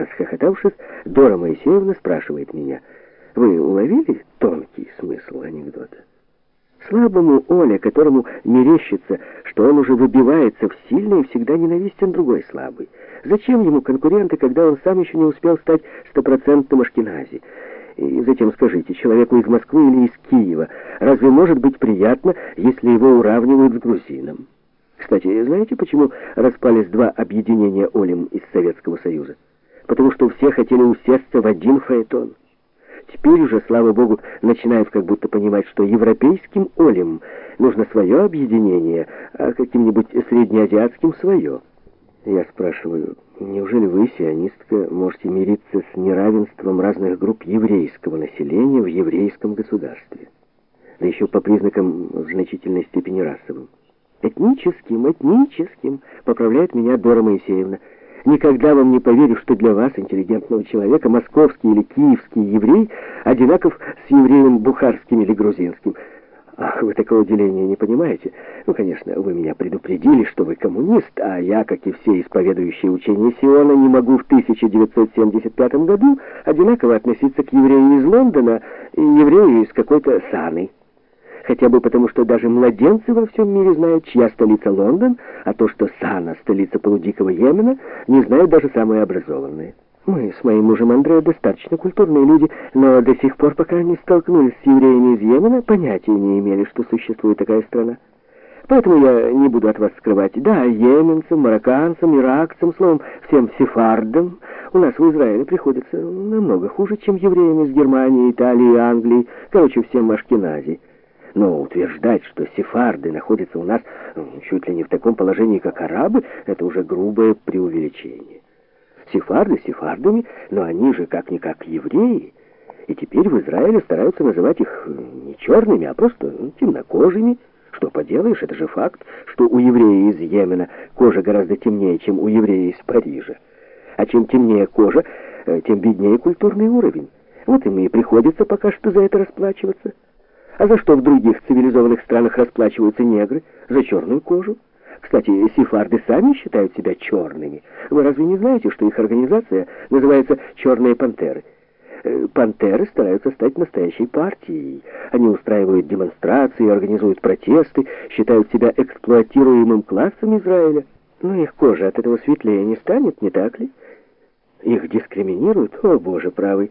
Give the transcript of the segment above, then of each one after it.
Расхохотавшись, Дора Моисеевна спрашивает меня, «Вы уловили тонкий смысл анекдота?» Слабому Оле, которому мерещится, что он уже выбивается в сильное, всегда ненавистен другой слабый. Зачем ему конкуренты, когда он сам еще не успел стать стопроцентным ашкенази? И затем скажите, человеку из Москвы или из Киева, разве может быть приятно, если его уравнивают с грузином? Кстати, знаете, почему распались два объединения Олем из Советского Союза? Потому что все хотели усесться в один фаэтон. Теперь уже, слава богу, начинают как будто понимать, что европейским Олем нужно свое объединение, а каким-нибудь среднеазиатским свое. Я спрашиваю, неужели вы, сионистка, можете мириться с неравенством разных групп еврейского населения в еврейском государстве? Да еще по признакам в значительной степени расовым. Этническим, этническим, поправляет меня Дора Моисеевна. Никогда вам не поверю, что для вас, интеллигентного человека, московский или киевский еврей одинаков с евреем бухарским или грузинским – Ах, вы такого деления не понимаете? Ну, конечно, вы меня предупредили, что вы коммунист, а я, как и все исповедующие учения Сиона, не могу в 1975 году одинаково относиться к еврею из Лондона и еврею из какой-то Саны. Хотя бы потому, что даже младенцы во всем мире знают, чья столица Лондон, а то, что Сана, столица полудикого Йемена, не знают даже самые образованные. Мы с моим мужем Андреа достаточно культурные люди, но до сих пор, пока не столкнулись с евреями из Йемена, понятия не имели, что существует такая страна. Поэтому я не буду от вас скрывать. Да, йеменцам, марокканцам, иракцам, словом, всем сефардам у нас в Израиле приходится намного хуже, чем евреям из Германии, Италии, Англии, короче, всем Ашкенази. Но утверждать, что сефарды находятся у нас чуть ли не в таком положении, как арабы, это уже грубое преувеличение. Сефарды сефардами, но они же как-никак евреи. И теперь в Израиле стараются называть их не черными, а просто темнокожими. Что поделаешь, это же факт, что у еврея из Йемена кожа гораздо темнее, чем у еврея из Парижа. А чем темнее кожа, э, тем беднее культурный уровень. Вот им и приходится пока что за это расплачиваться. А за что в других цивилизованных странах расплачиваются негры? За черную кожу. Кстати, сефарды сами считают себя черными. Вы разве не знаете, что их организация называется «Черные пантеры»? Э, пантеры стараются стать настоящей партией. Они устраивают демонстрации, организуют протесты, считают себя эксплуатируемым классом Израиля. Но их кожа от этого светлее не станет, не так ли? Их дискриминируют? О, Боже правый!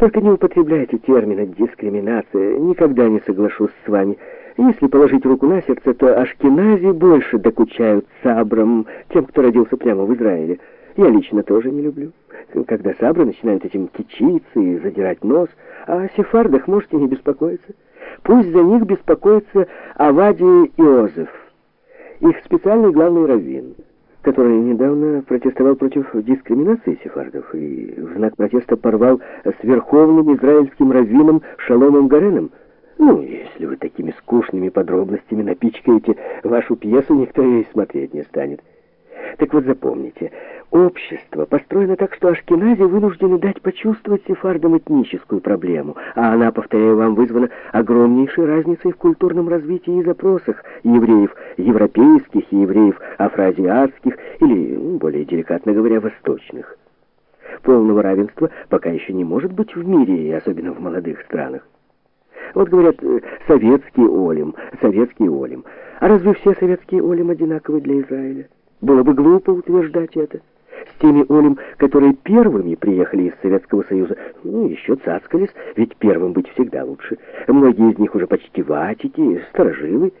Только не употребляйте термина «дискриминация». Никогда не соглашусь с вами. Если положить руку на сердце, то ашкенази больше докучают сабрам, тем, кто родился прямо в Израиле. Я лично тоже не люблю. Когда сабры начинают этим кичиться и задирать нос, а о сефардах можете не беспокоиться. Пусть за них беспокоится Авадия Иозеф, их специальный главный раввин, который недавно протестовал против дискриминации сефардов и в знак протеста порвал с верховным израильским раввином Шаломом Гареном, ну, если вы такими скучными подробностями напичкаете вашу пьесу, никто ее смотреть не станет. Так вот запомните, общество построено так, что ашкенази вынуждены дать почувствовать сефардам этническую проблему, а она, повторяю вам, вызвана огромнейшей разницей в культурном развитии и запросах евреев европейских и евреев афроазиатских или, ну, более деликатно говоря, восточных. Полного равенства пока еще не может быть в мире, и особенно в молодых странах. Вот говорят, э, советский Олим, советский Олим. А разве все советские Олим одинаковы для Израиля? Было бы глупо утверждать это. С теми Олим, которые первыми приехали из Советского Союза, ну, еще цацкались, ведь первым быть всегда лучше. Многие из них уже почти ватики, сторожилы.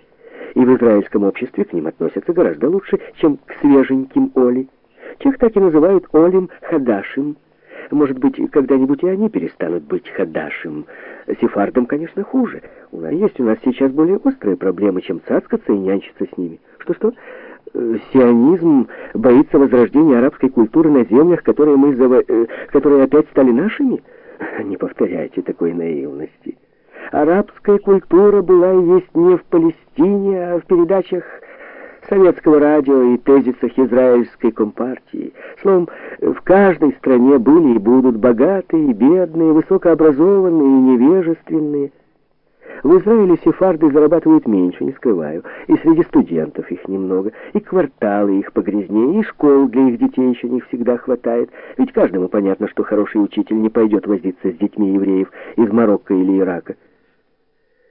И в израильском обществе к ним относятся гораздо лучше, чем к свеженьким Оли. Тех так и называют Олим Хадашим. Может быть, когда-нибудь и они перестанут быть хадашем. Сефардам, конечно, хуже. У нас есть у нас сейчас более острые проблемы, чем цацкаться и нянчиться с ними. Что-что? Э, сионизм боится возрождения арабской культуры на землях, которые мы заво... Э, которые опять стали нашими? Не повторяйте такой наивности. Арабская культура была и есть не в Палестине, а в передачах советского радио и тезисах израильской компартии. Словом, в каждой стране были и будут богатые и бедные, высокообразованные и невежественные. В Израиле сефарды зарабатывают меньше, не скрываю. И среди студентов их немного, и кварталы их погрязнее, и школ для их детей еще не всегда хватает. Ведь каждому понятно, что хороший учитель не пойдет возиться с детьми евреев из Марокко или Ирака.